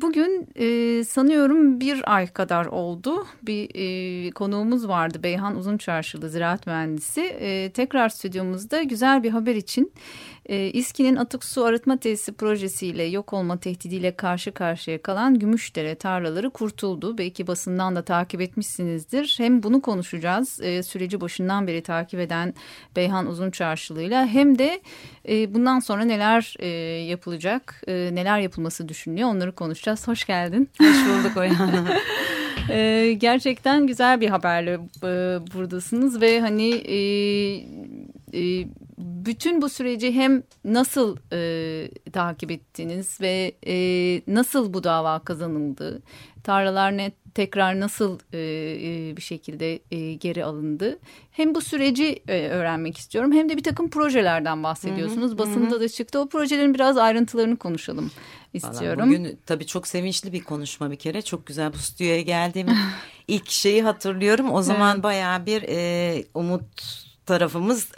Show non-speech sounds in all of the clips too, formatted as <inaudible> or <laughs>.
Bugün e, sanıyorum bir ay kadar oldu. Bir e, konuğumuz vardı Beyhan Uzunçarşılı ziraat mühendisi. E, tekrar stüdyomuzda güzel bir haber için e, İSKİ'nin atık su arıtma tesisi projesiyle yok olma tehdidiyle karşı karşıya kalan Gümüşdere tarlaları kurtuldu. Belki basından da takip etmişsinizdir. Hem bunu konuşacağız e, süreci başından beri takip eden Beyhan Uzunçarşılı'yla hem de e, bundan sonra neler e, yapılacak, e, neler yapılması düşünülüyor onları konuşacağız. Hoş geldin. <laughs> Hoş bulduk Oya. <laughs> e, gerçekten güzel bir haberle e, buradasınız ve hani e, e, bütün bu süreci hem nasıl e, takip ettiniz ve e, nasıl bu dava kazanıldı, tarlalar ne tekrar nasıl e, e, bir şekilde e, geri alındı. Hem bu süreci e, öğrenmek istiyorum hem de bir takım projelerden bahsediyorsunuz. Hı hı, Basında hı. da çıktı. O projelerin biraz ayrıntılarını konuşalım istiyorum. Vallahi bugün tabii çok sevinçli bir konuşma bir kere. Çok güzel bu stüdyoya geldiğim <laughs> ilk şeyi hatırlıyorum. O zaman evet. bayağı bir e, umut tarafımız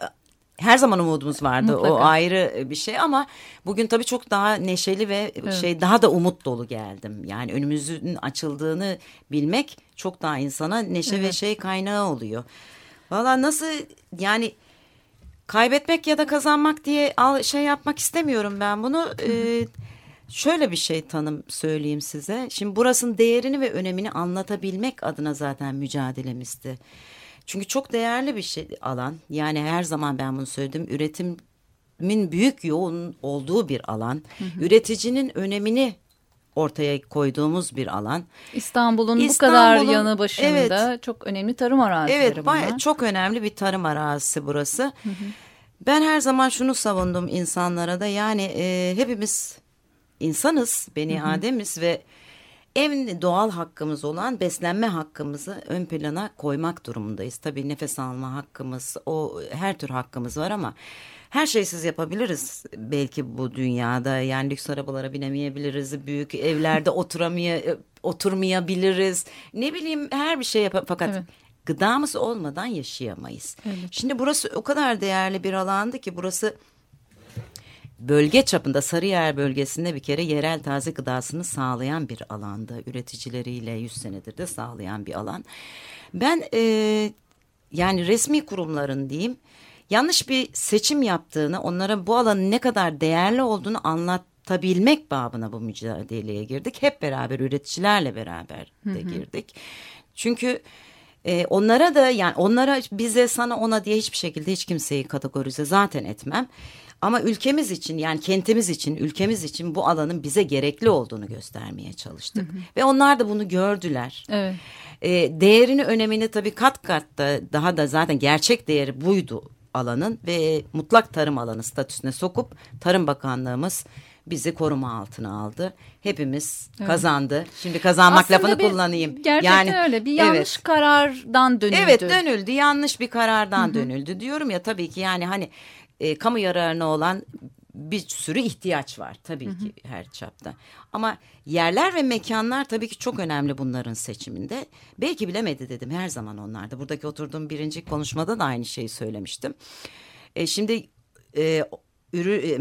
her zaman umudumuz vardı. Mutlaka. O ayrı bir şey ama bugün tabii çok daha neşeli ve evet. şey daha da umut dolu geldim. Yani önümüzün açıldığını bilmek çok daha insana neşe evet. ve şey kaynağı oluyor. Valla nasıl yani kaybetmek ya da kazanmak diye al, şey yapmak istemiyorum ben bunu. Ee, şöyle bir şey tanım söyleyeyim size. Şimdi burasının değerini ve önemini anlatabilmek adına zaten mücadelemizdi. Çünkü çok değerli bir şey alan. Yani her zaman ben bunu söyledim. Üretimin büyük yoğun olduğu bir alan. Hı hı. Üreticinin önemini ortaya koyduğumuz bir alan. İstanbul'un İstanbul bu kadar yanı başında evet, çok önemli tarım arazileri evet, bunlar. Evet çok önemli bir tarım arazisi burası. Hı hı. Ben her zaman şunu savundum insanlara da yani e, hepimiz insanız, beni. Ademiz ve en doğal hakkımız olan beslenme hakkımızı ön plana koymak durumundayız. Tabii nefes alma hakkımız, o her tür hakkımız var ama her şeysiz yapabiliriz belki bu dünyada. Yani lüks arabalara binemeyebiliriz, büyük evlerde <laughs> oturamaya oturmayabiliriz. Ne bileyim her bir şey yap fakat evet. gıdamız olmadan yaşayamayız. Evet. Şimdi burası o kadar değerli bir alandı ki burası bölge çapında Sarıyer bölgesinde bir kere yerel taze gıdasını sağlayan bir alanda. Üreticileriyle 100 senedir de sağlayan bir alan. Ben e, yani resmi kurumların diyeyim yanlış bir seçim yaptığını onlara bu alanın ne kadar değerli olduğunu anlatabilmek babına bu mücadeleye girdik. Hep beraber üreticilerle beraber de girdik. Çünkü e, onlara da yani onlara bize sana ona diye hiçbir şekilde hiç kimseyi kategorize zaten etmem. Ama ülkemiz için yani kentimiz için, ülkemiz için bu alanın bize gerekli olduğunu göstermeye çalıştık. Hı hı. Ve onlar da bunu gördüler. Evet. E, değerini, önemini tabii kat kat da daha da zaten gerçek değeri buydu alanın ve mutlak tarım alanı statüsüne sokup Tarım Bakanlığımız bizi koruma altına aldı. Hepimiz evet. kazandı. Şimdi kazanmak Aslında lafını bir, kullanayım. Gerçekten yani, öyle. Bir yanlış evet. karardan dönüldü. Evet dönüldü. Yanlış bir karardan Hı -hı. dönüldü. Diyorum ya tabii ki yani hani e, kamu yararına olan bir sürü ihtiyaç var tabii hı hı. ki her çapta. Ama yerler ve mekanlar tabii ki çok önemli bunların seçiminde. Belki bilemedi dedim her zaman onlarda. Buradaki oturduğum birinci konuşmada da aynı şeyi söylemiştim. E, şimdi e, ürü, e,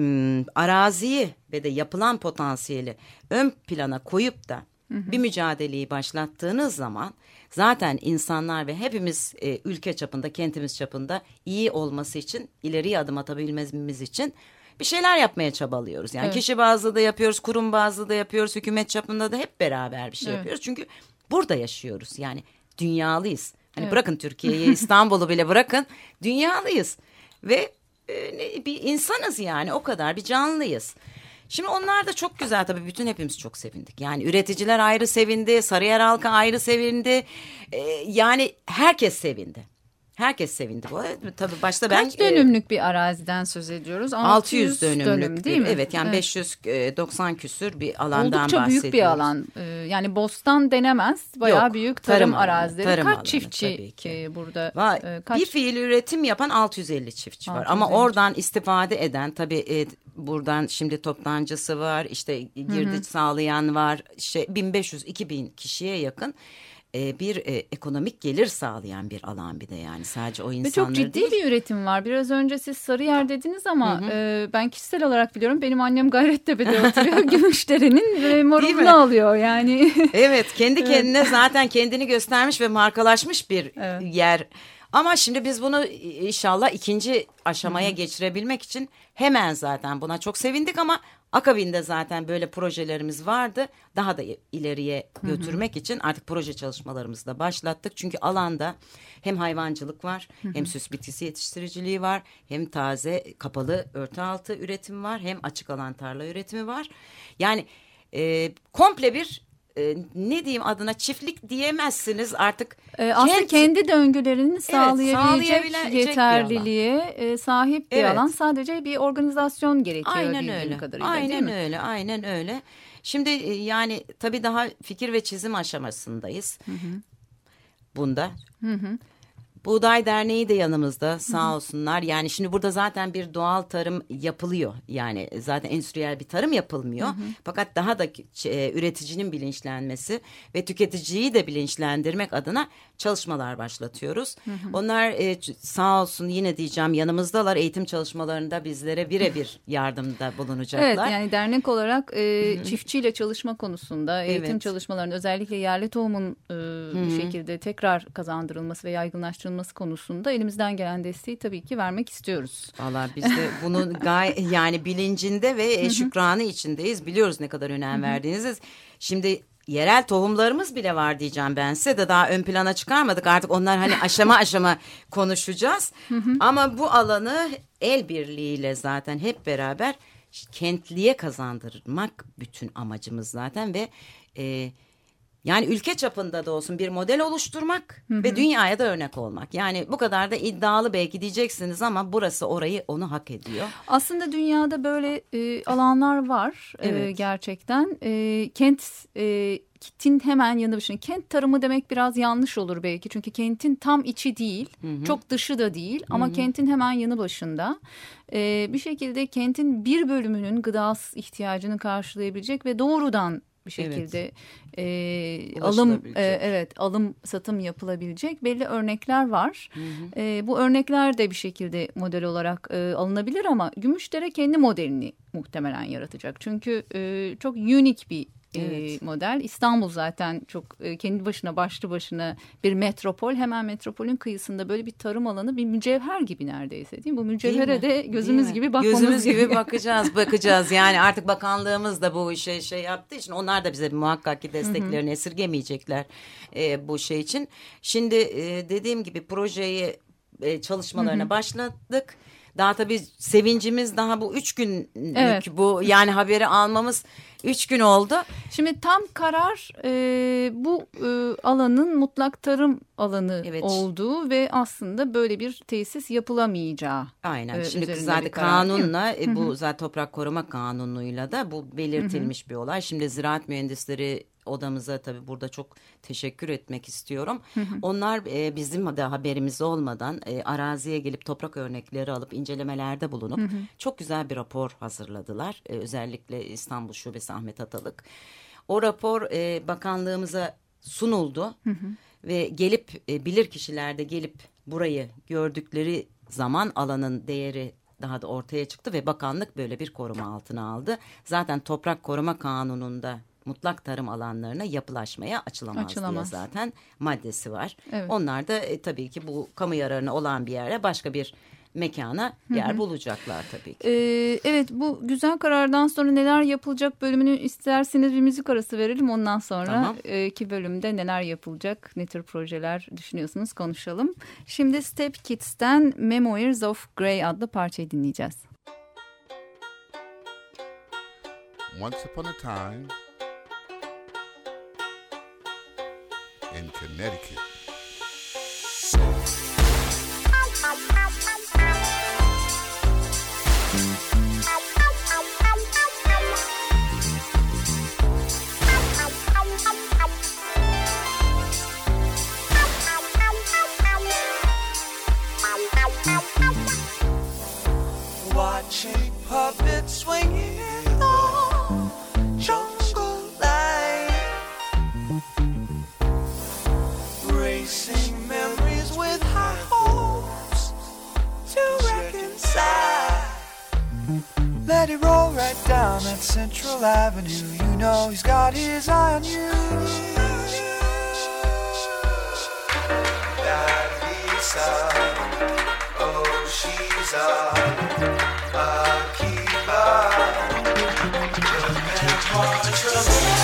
araziyi ve de yapılan potansiyeli ön plana koyup da hı hı. bir mücadeleyi başlattığınız zaman zaten insanlar ve hepimiz e, ülke çapında, kentimiz çapında iyi olması için, ileriye adım atabilmemiz için bir şeyler yapmaya çabalıyoruz. Yani evet. kişi bazlı da yapıyoruz, kurum bazlı da yapıyoruz, hükümet çapında da hep beraber bir şey evet. yapıyoruz. Çünkü burada yaşıyoruz. Yani dünyalıyız. Hani evet. bırakın Türkiye'yi, <laughs> İstanbul'u bile bırakın. Dünyalıyız. Ve e, bir insanız yani o kadar bir canlıyız. Şimdi onlar da çok güzel tabii bütün hepimiz çok sevindik. Yani üreticiler ayrı sevindi, Sarıyer halkı ayrı sevindi. Ee, yani herkes sevindi. Herkes sevindi bu. Tabii başta Kaç ben... Kaç e, dönümlük bir araziden söz ediyoruz? 600, 600 dönümlük dönüm, değil mi? Evet yani evet. 590 küsür bir alandan Oldukça bahsediyoruz. büyük bir alan. E, yani bostan denemez. Bayağı Yok, büyük tarım, tarım arazileri. Tarım kaç alanı, çiftçi ki. burada? Var, kaç... Bir fiil üretim yapan 650 çiftçi var. 650. Ama oradan istifade eden tabii buradan şimdi toptancısı var. işte girdi Hı -hı. sağlayan var. İşte 1500-2000 kişiye yakın e, bir e, ekonomik gelir sağlayan bir alan bir de yani sadece o insanlar Ve çok ciddi değil. bir üretim var. Biraz önce siz Sarıyer dediniz ama hı hı. E, ben kişisel olarak biliyorum. Benim annem Gayrettepe'de oturuyor. <laughs> Gümüşdere'nin e, marulunu alıyor yani. evet kendi <laughs> kendine evet. zaten kendini göstermiş ve markalaşmış bir evet. yer. Ama şimdi biz bunu inşallah ikinci aşamaya Hı-hı. geçirebilmek için hemen zaten buna çok sevindik ama akabinde zaten böyle projelerimiz vardı. Daha da ileriye götürmek Hı-hı. için artık proje çalışmalarımızı da başlattık. Çünkü alanda hem hayvancılık var, Hı-hı. hem süs bitkisi yetiştiriciliği var, hem taze kapalı örtü altı üretim var, hem açık alan tarla üretimi var. Yani e, komple bir e, ne diyeyim adına çiftlik diyemezsiniz artık. E, aslında kent, kendi döngülerini sağlayabilecek, evet, yeterliliğe e, sahip bir evet. alan. Sadece bir organizasyon gerekiyor aynen öyle. kadarıyla aynen değil mi? öyle, aynen öyle. Şimdi e, yani tabii daha fikir ve çizim aşamasındayız. Hı hı. Bunda. Hı hı. Buğday Derneği de yanımızda sağ olsunlar. Yani şimdi burada zaten bir doğal tarım yapılıyor. Yani zaten endüstriyel bir tarım yapılmıyor. Hı hı. Fakat daha da e, üreticinin bilinçlenmesi ve tüketiciyi de bilinçlendirmek adına çalışmalar başlatıyoruz. Hı hı. Onlar e, sağ olsun yine diyeceğim yanımızdalar. Eğitim çalışmalarında bizlere birebir <laughs> yardımda bulunacaklar. Evet yani dernek olarak e, çiftçiyle çalışma konusunda eğitim evet. çalışmalarında özellikle yerli tohumun e, bir şekilde tekrar kazandırılması ve yaygınlaştırılması yapılması konusunda elimizden gelen desteği tabii ki vermek istiyoruz. Valla biz de bunun <laughs> gay yani bilincinde ve şükranı içindeyiz. Biliyoruz ne kadar önem verdiğinizi. Şimdi yerel tohumlarımız bile var diyeceğim ben size de daha ön plana çıkarmadık artık onlar hani aşama <laughs> aşama konuşacağız. Ama bu alanı el birliğiyle zaten hep beraber kentliye kazandırmak bütün amacımız zaten ve e, yani ülke çapında da olsun bir model oluşturmak hı hı. ve dünyaya da örnek olmak. Yani bu kadar da iddialı belki diyeceksiniz ama burası orayı onu hak ediyor. Aslında dünyada böyle e, alanlar var e, evet. e, gerçekten. E, kent e, kentin hemen yanı başında. Kent tarımı demek biraz yanlış olur belki. Çünkü kentin tam içi değil, hı hı. çok dışı da değil ama hı hı. kentin hemen yanı başında. Ee, bir şekilde kentin bir bölümünün gıda ihtiyacını karşılayabilecek ve doğrudan bir şekilde evet. e, alım e, evet alım satım yapılabilecek belli örnekler var. Hı hı. E, bu örnekler de bir şekilde model olarak e, alınabilir ama Gümüşdere kendi modelini muhtemelen yaratacak. Çünkü e, çok unik bir evet. model. İstanbul zaten çok kendi başına başlı başına bir metropol. Hemen metropolün kıyısında böyle bir tarım alanı bir mücevher gibi neredeyse değil mi? Bu mücevhere de gözümüz gibi bakmamız Gözümüz gibi <laughs> bakacağız bakacağız. Yani artık bakanlığımız da bu işe şey yaptığı için onlar da bize muhakkak ki desteklerini esirgemeyecekler e, bu şey için. Şimdi e, dediğim gibi projeyi e, çalışmalarına hı hı. başladık. Daha tabii sevincimiz daha bu üç günlük evet. bu yani haberi almamız üç gün oldu. Şimdi tam karar e, bu e, alanın mutlak tarım alanı evet. olduğu ve aslında böyle bir tesis yapılamayacağı. Aynen. E, Şimdi zaten kanunla e, bu zaten toprak koruma kanunuyla da bu belirtilmiş bir olay. Şimdi ziraat mühendisleri odamıza tabii burada çok teşekkür etmek istiyorum. Hı hı. Onlar e, bizim de haberimiz olmadan e, araziye gelip toprak örnekleri alıp incelemelerde bulunup hı hı. çok güzel bir rapor hazırladılar. E, özellikle İstanbul Şubesi Ahmet Atalık. O rapor e, bakanlığımıza sunuldu hı hı. ve gelip e, bilir kişiler de gelip burayı gördükleri zaman alanın değeri daha da ortaya çıktı ve bakanlık böyle bir koruma altına aldı. Zaten toprak koruma kanununda mutlak tarım alanlarına yapılaşmaya açılamaz, açılamaz. diye zaten maddesi var. Evet. Onlar da e, tabii ki bu kamu yararına olan bir yere başka bir mekana yer Hı -hı. bulacaklar tabii ki. Ee, evet bu güzel karardan sonra neler yapılacak bölümünü isterseniz bir müzik arası verelim. Ondan sonra tamam. e, iki bölümde neler yapılacak, ne tür projeler düşünüyorsunuz konuşalım. Şimdi Step Kids'ten Memoirs of Grey adlı parçayı dinleyeceğiz. Once upon a time in Connecticut. Watching puppets swinging down that Central Avenue, you know he's got his eye on you. That Lisa, oh she's a, a keeper. The memoirs of Lights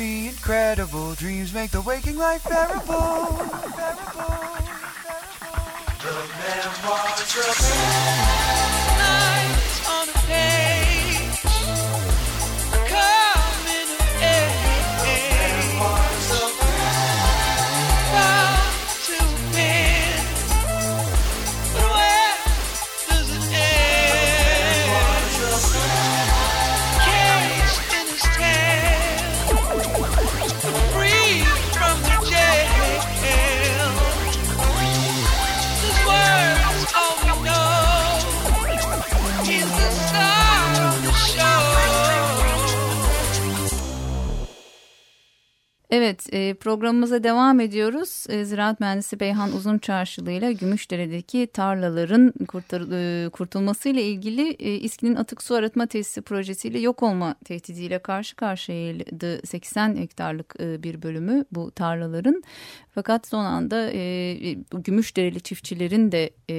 incredible. Dreams make the waking life bearable. bearable. The memoirs of programımıza devam ediyoruz. E, Ziraat Mühendisi Beyhan Uzun Çarşılı ile Gümüşdere'deki tarlaların kurtar, e, kurtulmasıyla ilgili e, İSKİ'nin atık su arıtma tesisi projesiyle yok olma tehdidiyle karşı karşıyaydı 80 hektarlık e, bir bölümü bu tarlaların. Fakat son anda e, Gümüşdereli çiftçilerin de e,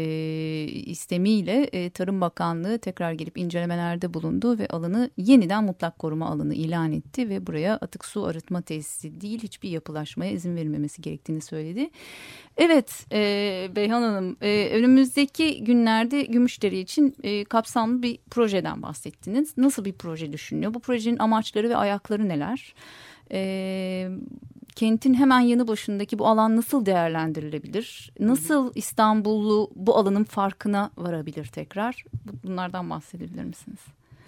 istemiyle Tarım Bakanlığı tekrar gelip incelemelerde bulundu ve alanı yeniden mutlak koruma alanı ilan etti ve buraya atık su arıtma tesisi değil hiçbir yapılaşmaya izin verilmemesi gerektiğini söyledi. Evet e, Beyhan Hanım e, önümüzdeki günlerde Gümüşdere için e, kapsamlı bir projeden bahsettiniz. Nasıl bir proje düşünüyor? Bu projenin amaçları ve ayakları neler? E, kentin hemen yanı başındaki bu alan nasıl değerlendirilebilir? Nasıl İstanbullu bu alanın farkına varabilir tekrar? Bu- Bunlardan bahsedebilir misiniz?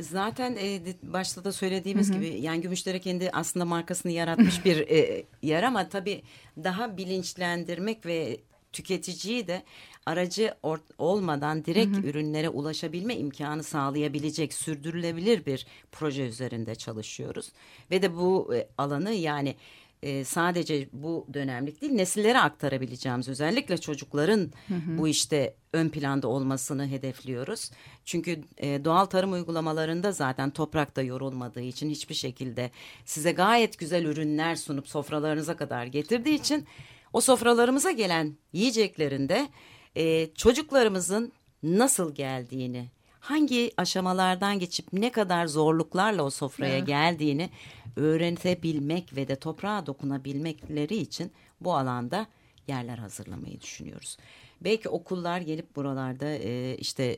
Zaten e, başta da söylediğimiz gibi yani Gümüşdere kendi aslında markasını yaratmış bir e, yer ama tabii daha bilinçlendirmek ve tüketiciyi de aracı olmadan direkt ürünlere ulaşabilme imkanı sağlayabilecek sürdürülebilir bir proje üzerinde çalışıyoruz. Ve de bu e, alanı yani e, sadece bu dönemlik değil nesillere aktarabileceğimiz özellikle çocukların bu işte ön planda olmasını hedefliyoruz. Çünkü e, doğal tarım uygulamalarında zaten toprakta yorulmadığı için hiçbir şekilde size gayet güzel ürünler sunup sofralarınıza kadar getirdiği için o sofralarımıza gelen yiyeceklerinde e, çocuklarımızın nasıl geldiğini hangi aşamalardan geçip ne kadar zorluklarla o sofraya geldiğini öğretebilmek ve de toprağa dokunabilmekleri için bu alanda yerler hazırlamayı düşünüyoruz. Belki okullar gelip buralarda e, işte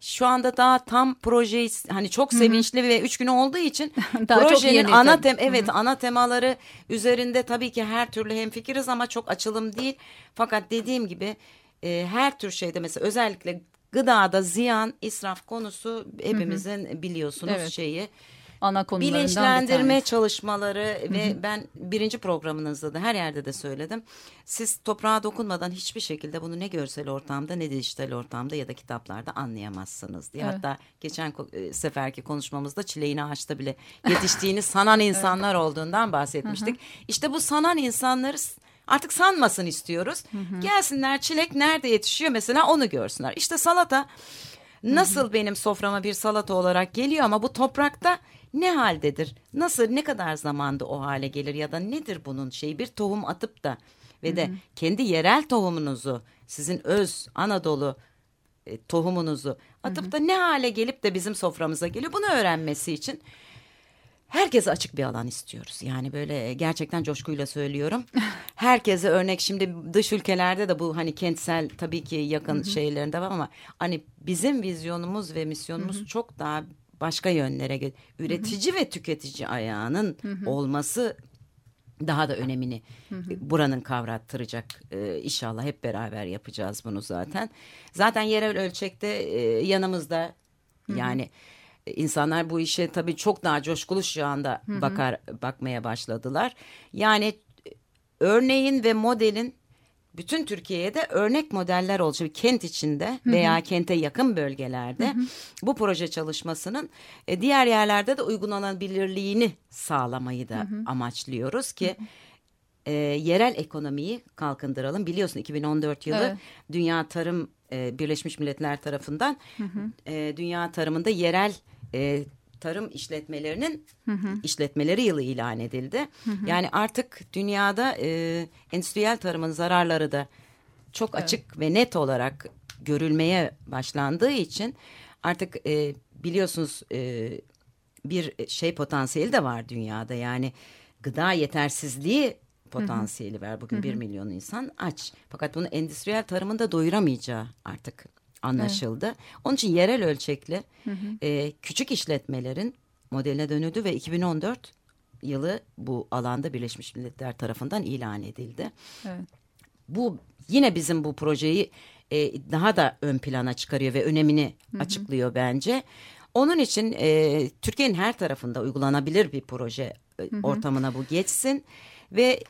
şu anda daha tam projeyi hani çok sevinçli ve üç gün olduğu için <laughs> Daha çok projenin yeni ana tem evet ana temaları üzerinde tabii ki her türlü hemfikiriz ama çok açılım değil. Fakat dediğim gibi e, her tür şeyde mesela özellikle gıdada ziyan, israf konusu hepimizin biliyorsunuz Evet. şeyi. Ana konularından bir Bilinçlendirme tanesi. çalışmaları ve ben birinci programınızda da her yerde de söyledim. Siz toprağa dokunmadan hiçbir şekilde bunu ne görsel ortamda ne dijital ortamda ya da kitaplarda anlayamazsınız diye. Evet. Hatta geçen e, seferki konuşmamızda çileğini ağaçta bile yetiştiğini sanan insanlar olduğundan bahsetmiştik. İşte bu sanan insanları artık sanmasın istiyoruz. Gelsinler çilek nerede yetişiyor mesela onu görsünler. İşte salata nasıl benim soframa bir salata olarak geliyor ama bu toprakta ne haldedir? Nasıl ne kadar zamanda o hale gelir ya da nedir bunun şeyi? Bir tohum atıp da ve de kendi yerel tohumunuzu sizin öz Anadolu e, tohumunuzu atıp da ne hale gelip de bizim soframıza geliyor? Bunu öğrenmesi için herkese açık bir alan istiyoruz. Yani böyle gerçekten coşkuyla söylüyorum. <laughs> Herkese örnek şimdi dış ülkelerde de bu hani kentsel tabii ki yakın şeylerinde var ama hani bizim vizyonumuz ve misyonumuz çok daha başka yönlere gö- üretici ve tüketici ayağının olması daha da önemini e, buranın kavrattıracak. Ee, inşallah hep beraber yapacağız bunu zaten. Zaten yerel ölçekte e, yanımızda. Yani e, insanlar bu işe tabii çok daha coşkulu şu anda bakar bakmaya başladılar. Yani örneğin ve modelin bütün Türkiye'ye de örnek modeller olacak kent içinde veya kente yakın bölgelerde bu proje çalışmasının e, diğer yerlerde de uygulanabilirliğini sağlamayı da amaçlıyoruz ki e, yerel ekonomiyi kalkındıralım. Biliyorsun 2014 yılı Evet. Dünya Tarım e, Birleşmiş Milletler tarafından e, dünya tarımında yerel e, tarım işletmelerinin işletmeleri yılı ilan edildi. Yani artık dünyada e, endüstriyel tarımın zararları da çok açık ve net olarak görülmeye başlandığı için artık e, biliyorsunuz e, bir şey potansiyeli de var dünyada. Yani gıda yetersizliği potansiyeli var. Bugün bir milyon insan aç. Fakat bunu endüstriyel tarımın da doyuramayacağı artık anlaşıldı. Onun için yerel ölçekli e, küçük işletmelerin modeline dönüldü ve 2014 yılı bu alanda Birleşmiş Milletler tarafından ilan edildi. Evet. Bu yine bizim bu projeyi e, daha da ön plana çıkarıyor ve önemini açıklıyor bence. Onun için e, Türkiye'nin her tarafında uygulanabilir bir proje e, ortamına bu geçsin ve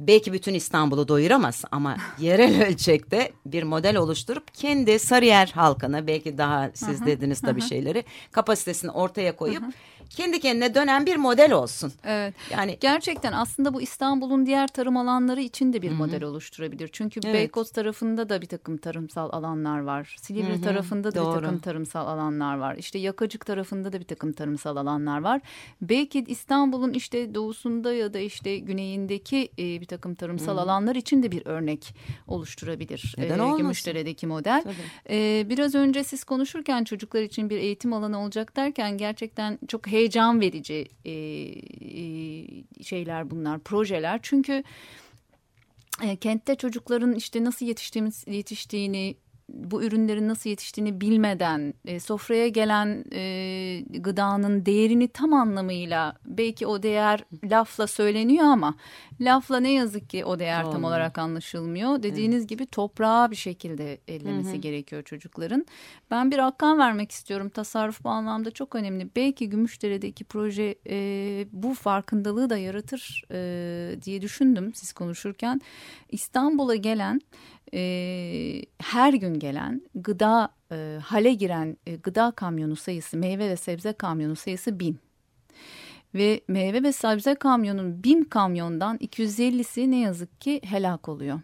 belki bütün İstanbul'u doyuramaz ama <laughs> yerel ölçekte bir model oluşturup kendi Sarıyer halkına belki daha siz dediniz tabii şeyleri kapasitesini ortaya koyup kendi kendine dönen bir model olsun. Evet. Yani Gerçekten aslında bu İstanbul'un diğer tarım alanları için de bir model oluşturabilir. Çünkü Evet. Beykoz tarafında da bir takım tarımsal alanlar var. Silivri tarafında da Doğru. bir takım tarımsal alanlar var. İşte Yakacık tarafında da bir takım tarımsal alanlar var. Belki İstanbul'un işte doğusunda ya da işte güneyindeki e, bir takım tarımsal alanlar için de bir örnek oluşturabilir. Neden e, olmasın? Gümüşdere'deki model. E, biraz önce siz konuşurken çocuklar için bir eğitim alanı olacak derken gerçekten çok heyecan verici e, e, şeyler bunlar, projeler. Çünkü e, kentte çocukların işte nasıl yetiştiğimiz, yetiştiğini, bu ürünlerin nasıl yetiştiğini bilmeden e, sofraya gelen e, gıdanın değerini tam anlamıyla belki o değer lafla söyleniyor ama lafla ne yazık ki o değer tam Olmuyor. olarak anlaşılmıyor. Dediğiniz gibi toprağa bir şekilde ellemesi gerekiyor çocukların. Ben bir rakam vermek istiyorum. Tasarruf bu anlamda çok önemli. Belki Gümüşdere'deki proje e, bu farkındalığı da yaratır e, diye düşündüm siz konuşurken. İstanbul'a gelen e, her gün gelen gıda e, hale giren e, gıda kamyonu sayısı meyve ve sebze kamyonu sayısı bin. Ve meyve ve sebze kamyonun bin kamyondan 250'si ne yazık ki helak oluyor.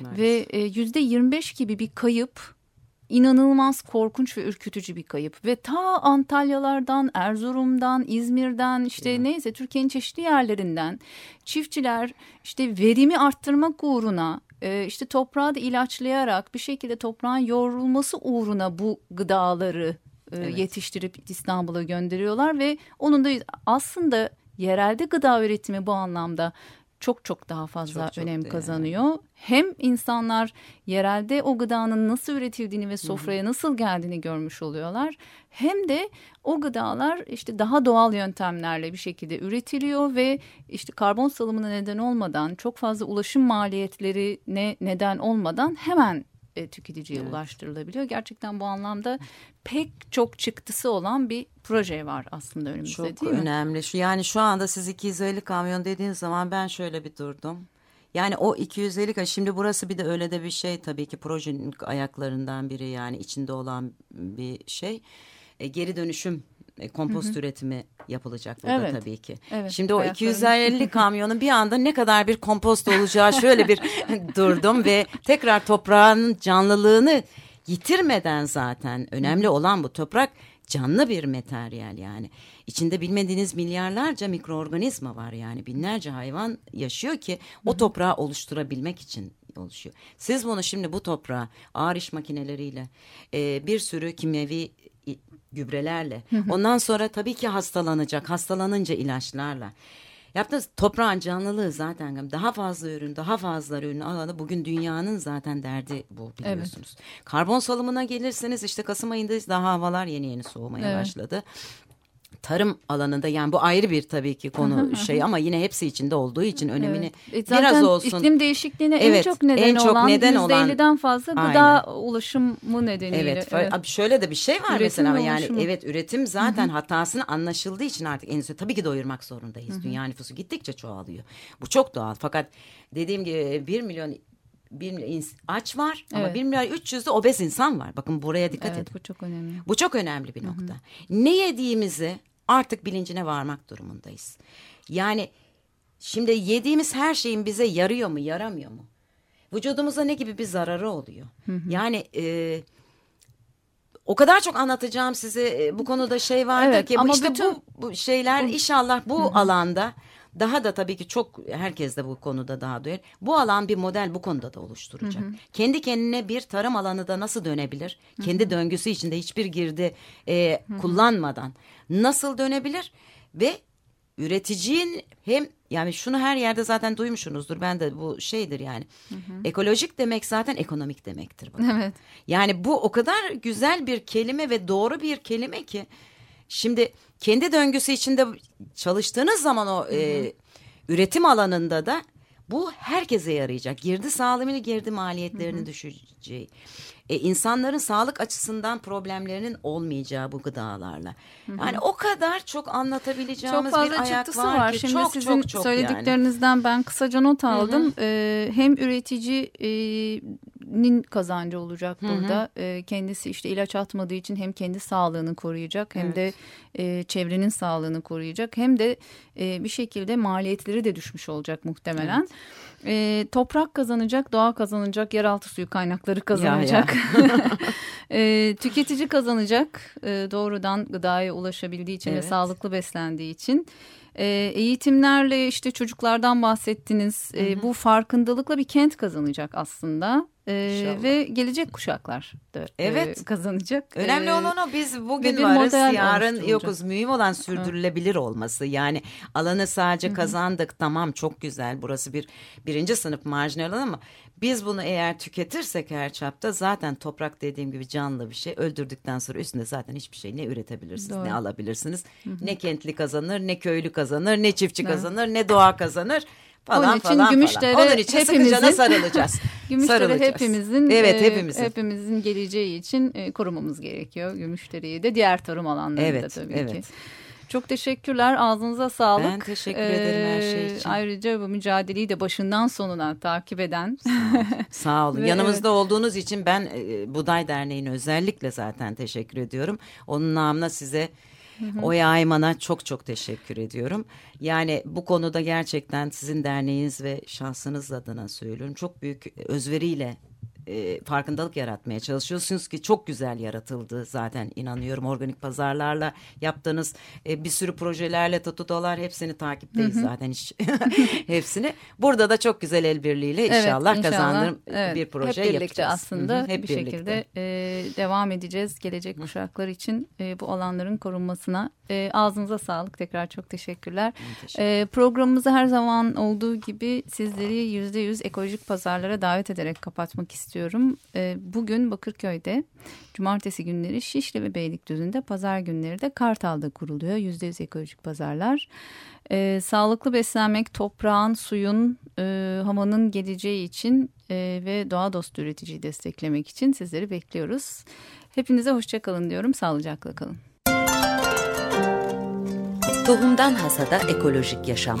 Ve e, yüzde 25 gibi bir kayıp inanılmaz korkunç ve ürkütücü bir kayıp. Ve ta Antalyalardan, Erzurum'dan, İzmir'den işte neyse Türkiye'nin çeşitli yerlerinden çiftçiler işte verimi arttırmak uğruna e, işte toprağı da ilaçlayarak bir şekilde toprağın yoğrulması uğruna bu gıdaları e, Evet. yetiştirip İstanbul'a gönderiyorlar ve onun da aslında yerelde gıda üretimi bu anlamda çok çok daha fazla Çok çok önem kazanıyor. Hem insanlar yerelde o gıdanın nasıl üretildiğini ve sofraya nasıl geldiğini görmüş oluyorlar. Hem de o gıdalar işte daha doğal yöntemlerle bir şekilde üretiliyor ve işte karbon salımına neden olmadan çok fazla ulaşım maliyetlerine neden olmadan hemen e, tüketiciye ulaştırılabiliyor. Gerçekten bu anlamda pek çok çıktısı olan bir proje var aslında önümüzde Çok değil mi? önemli. Şu yani şu anda siz 250 kamyon dediğiniz zaman ben şöyle bir durdum. Yani o 250 ka- şimdi burası bir de öyle de bir şey tabii ki projenin ayaklarından biri yani içinde olan bir şey. E, geri dönüşüm e, kompost üretimi yapılacak burada Evet. tabii ki. Evet, Şimdi o ayaklarını- 250 <laughs> kamyonun bir anda ne kadar bir kompost olacağı şöyle bir <laughs> durdum ve tekrar toprağın canlılığını yitirmeden zaten önemli olan bu toprak canlı bir materyal yani. İçinde bilmediğiniz milyarlarca mikroorganizma var yani binlerce hayvan yaşıyor ki o toprağı oluşturabilmek için oluşuyor. Siz bunu şimdi bu toprağa ağır iş makineleriyle e, bir sürü kimyevi gübrelerle ondan sonra tabii ki hastalanacak hastalanınca ilaçlarla Yaptığınız toprağın canlılığı zaten daha fazla ürün, daha fazla ürün alanı bugün dünyanın zaten derdi bu biliyorsunuz. Karbon salımına gelirseniz işte Kasım ayındayız daha havalar yeni yeni soğumaya Evet. başladı. Tarım alanında yani bu ayrı bir tabii ki konu <laughs> şey ama yine hepsi içinde olduğu için önemini Evet. E, biraz olsun. iklim değişikliğine en Evet, çok neden en çok olan neden olan- %50'den fazla gıda ulaşımı nedeniyle. Evet, abi şöyle de bir şey var Üretim mesela yani ulaşımı. evet üretim zaten hatasını anlaşıldığı için artık endüstri tabii ki doyurmak zorundayız. Dünya nüfusu gittikçe çoğalıyor. Bu çok doğal fakat dediğim gibi 1 milyon bir milyon ins- aç var ama Evet. 1 milyon 300 de obez insan var. Bakın buraya dikkat edin. Evet bu çok önemli. Bu çok önemli bir nokta. Ne yediğimizi artık bilincine varmak durumundayız. Yani şimdi yediğimiz her şeyin bize yarıyor mu, yaramıyor mu? Vücudumuza ne gibi bir zararı oluyor? Yani e, o kadar çok anlatacağım size e, bu konuda şey vardır Evet, ki ama işte bütün- bu, bu şeyler inşallah bu alanda daha da tabii ki çok herkes de bu konuda daha duyar. Bu alan bir model bu konuda da oluşturacak. Kendi kendine bir tarım alanı da nasıl dönebilir? Kendi döngüsü içinde hiçbir girdi e, kullanmadan nasıl dönebilir? Ve üreticinin hem yani şunu her yerde zaten duymuşsunuzdur. Ben de bu şeydir yani. Ekolojik demek zaten ekonomik demektir. Bakın. Evet. Yani bu o kadar güzel bir kelime ve doğru bir kelime ki şimdi kendi döngüsü içinde çalıştığınız zaman o e, üretim alanında da bu herkese yarayacak. Girdi sağlamını girdi maliyetlerini düşüreceği. E, insanların sağlık açısından problemlerinin olmayacağı bu gıdalarla. Yani o kadar çok Çok anlatabileceğimiz fazla bir ayak var, var. ki Şimdi çok sizin çok çok yani. söylediklerinizden ben kısaca not aldım. Ee, hem üreticinin kazancı olacak burada. Ee, kendisi işte ilaç atmadığı için hem kendi sağlığını koruyacak hem de e, çevrenin sağlığını koruyacak. Hem de e, bir şekilde maliyetleri de düşmüş olacak muhtemelen. Ee, toprak kazanacak, doğa kazanacak, yeraltı suyu kaynakları kazanacak. <laughs> Ee, tüketici kazanacak e, doğrudan gıdaya ulaşabildiği için ve Evet. sağlıklı beslendiği için. Ee, eğitimlerle işte çocuklardan bahsettiniz. Ee, bu farkındalıkla bir kent kazanacak aslında. Ee, İnşallah. ve gelecek kuşaklar da e, Evet. kazanacak. Önemli Ee, olan o biz bugün bir varız yarın yokuz. Mühim olan sürdürülebilir olması. Yani alanı sadece kazandık tamam çok güzel burası bir birinci sınıf marjinal alan ama biz bunu eğer tüketirsek her çapta zaten toprak dediğim gibi canlı bir şey. Öldürdükten sonra üstünde zaten hiçbir şey ne üretebilirsiniz Doğru. ne alabilirsiniz. Ne kentli kazanır ne köylü kazanır ne çiftçi kazanır ne doğa kazanır. Falan Onun için falan Gümüşdere falan. Onun için hepimizin- sarılacağız. <laughs> Gümüşdere Sarılacağız. hepimizin Evet e, hepimizin. hepimizin geleceği için e, korumamız gerekiyor. Gümüşdere'yi de diğer tarım alanlarında Evet, tabii evet. ki. Çok teşekkürler. Ağzınıza sağlık. Ben teşekkür ederim her şey Ee, için. Ayrıca bu mücadeleyi de başından sonuna takip eden Sağ <laughs> olun. Ve Yanımızda olduğunuz için ben e, Buday Derneği'ne özellikle zaten teşekkür ediyorum. Onun namına size Oya Ayman'a çok çok teşekkür ediyorum. Yani bu konuda gerçekten sizin derneğiniz ve şahsınız adına söylüyorum. Çok büyük özveriyle e, farkındalık yaratmaya çalışıyorsunuz ki çok güzel yaratıldı zaten inanıyorum organik pazarlarla yaptığınız e, bir sürü projelerle tutudolar hepsini takipteyiz zaten hiç <laughs> hepsini burada da çok güzel el birliğiyle inşallah, kazandırım evet, bir proje hep birlikte yapacağız. aslında Hı hı, hep bir birlikte. şekilde e, devam edeceğiz gelecek kuşaklar için e, bu alanların korunmasına. E, ağzınıza sağlık tekrar çok teşekkürler. teşekkür E, programımızı her zaman olduğu gibi sizleri yüzde yüz ekolojik pazarlara davet ederek kapatmak istiyorum. E, bugün Bakırköy'de cumartesi günleri Şişli ve Beylikdüzü'nde pazar günleri de Kartal'da kuruluyor yüzde yüz ekolojik pazarlar. E, sağlıklı beslenmek, toprağın, suyun, e, havanın geleceği için e, ve doğa dostu üreticiyi desteklemek için sizleri bekliyoruz. Hepinize hoşçakalın diyorum, sağlıcakla kalın. Tohumdan Hasada Ekolojik Yaşam